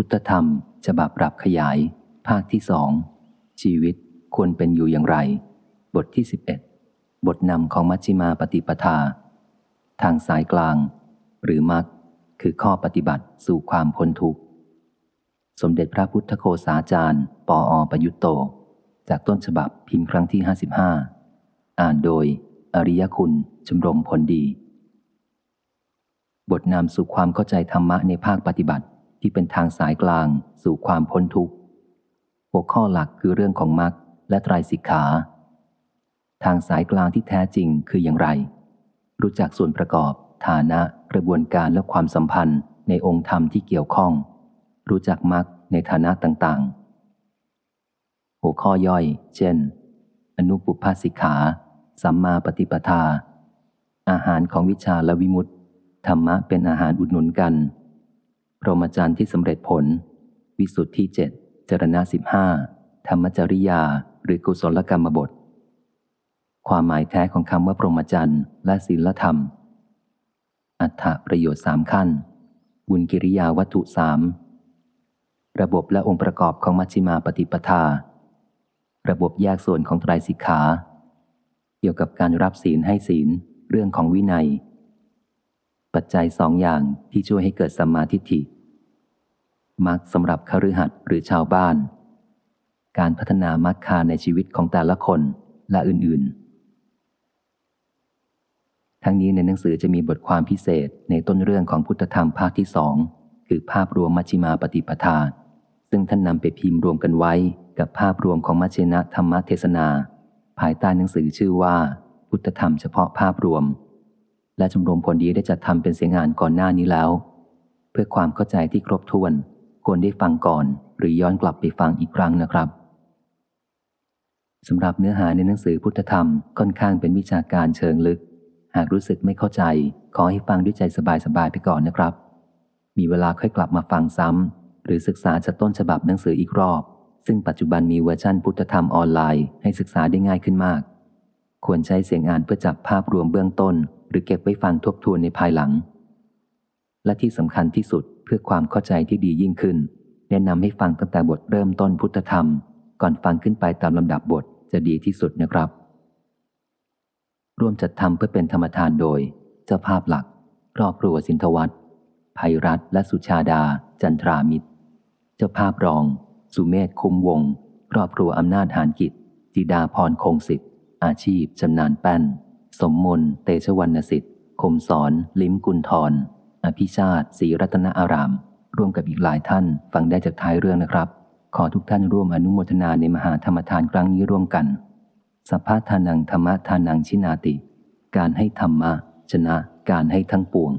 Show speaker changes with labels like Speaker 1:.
Speaker 1: พุทธธรรมฉบับปรับขยาย ภาคที่สอง ชีวิตควรเป็นอยู่อย่างไร บทที่ 11 บทนำของมัชฌิมาปฏิปทา ทางสายกลาง หรือมักคือข้อปฏิบัติสู่ความพ้นทุกข์ สมเด็จพระพุทธโคสาจารย์ ปออประยุตโต จากต้นฉบับพิมพ์ครั้งที่ 55 อ่านโดย อริยคุณชมรมผลดี บทนำสู่ความเข้าใจธรรมะในภาคปฏิบัติ ที่เป็นทางสายกลางสู่ความพ้นทุกข์ หัวข้อหลักคือเรื่องของมรรคและไตรสิกขา ทางสายกลางที่แท้จริงคืออย่างไร รู้จักส่วนประกอบ ฐานะ กระบวนการและความสัมพันธ์ในองค์ธรรมที่เกี่ยวข้อง รู้จักมรรคในฐานะต่างๆ หัวข้อย่อย เช่น อนุปุพพสิกขา สัมมาปฏิปทา อาหารของวิชาและวิมุตติธรรมะเป็นอาหารอุดหนุนกัน พรหมจรรย์ที่สำเร็จผล วิสุทธิเจ็ดจรณะสิบห้าธรรมจริยา หรือกุศลกรรมบท ความหมายแท้ของคำว่าพรหมจรรย์และศีลธรรม อัฏฐประโยชน์สามขั้น บุญกิริยาวัตถุสามระบบและองค์ประกอบของมัชฌิมาปฏิปทา ระบบแยกส่วนของไตรสิกขา เกี่ยวกับการรับศีลให้ศีล เรื่องของวินัย ปัจจัยสองอย่างที่ช่วยให้เกิดสัมมาทิฏฐิมักสำหรับคฤหัสถ์หรือชาวบ้าน การพัฒนามักคาในชีวิตของแต่ละคนและอื่นๆ ทั้งนี้ในหนังสือจะมีบทความพิเศษในต้นเรื่องของพุทธธรรมภาคที่สองคือภาพรวมมัชฌิมาปฏิปทา ซึ่งท่านนำไปพิมพ์รวมกันไว้กับภาพรวมของมัชฌินะธรรมเทศนา ภายใต้หนังสือชื่อว่า พุทธธรรมเฉพาะภาพรวม และชมรมผลดีได้จัดทำเป็นเสียงอ่านก่อนหน้านี้แล้ว เพื่อความเข้าใจที่ครบถ้วนควรได้ฟังก่อน หรือย้อนกลับไปฟังอีกครั้งนะครับสำหรับเนื้อหาในหนังสือพุทธธรรมค่อนข้างเป็นวิชาการเชิงลึก หากรู้สึกไม่เข้าใจ ขอให้ฟังด้วยใจสบายๆไปก่อนนะครับ มีเวลาค่อยกลับมาฟังซ้ำหรือศึกษาจากต้นฉบับหนังสืออีกรอบ ซึ่งปัจจุบันมีเวอร์ชันพุทธธรรมออนไลน์ให้ศึกษาได้ง่ายขึ้นมาก ควรใช้เสียงอ่านเพื่อจับภาพรวมเบื้องต้น รือเก็บไว้ฟังทบทวนในภายหลัง และที่สำคัญที่สุดเพื่อความเข้าใจที่ดียิ่งขึ้น แนะนำให้ฟังตั้งแต่บทเริ่มต้นพุทธธรรม ก่อนฟังขึ้นไปตามลำดับบทจะดีที่สุดนะครับ ร่วมจัดทำเพื่อเป็นธรรมทานโดย เจ้าภาพหลักครอบครัวสินทวัตภัยรัฐและสุชาดา จันทรามิตร เจ้าภาพรอง สุเมธคุ้มวง ครอบครัวอำนาจหานกิจจิดาพรคงสิทธิ์อาชีพจำนานแป้น สมมนเตชวรรณสิทธิ์คมสอน ลิ้มกุลทรอภิชาติศรีรัตนอาราม ร่วมกับอีกหลายท่านฟังได้จากท้ายเรื่องนะครับ ขอทุกท่านร่วมอนุโมทนาในมหาธรรมทานครั้งนี้ร่วมกันสัพพะทานังธรรมะทานังชินาติ การให้ธรรมะชนะการให้ทั้งปวง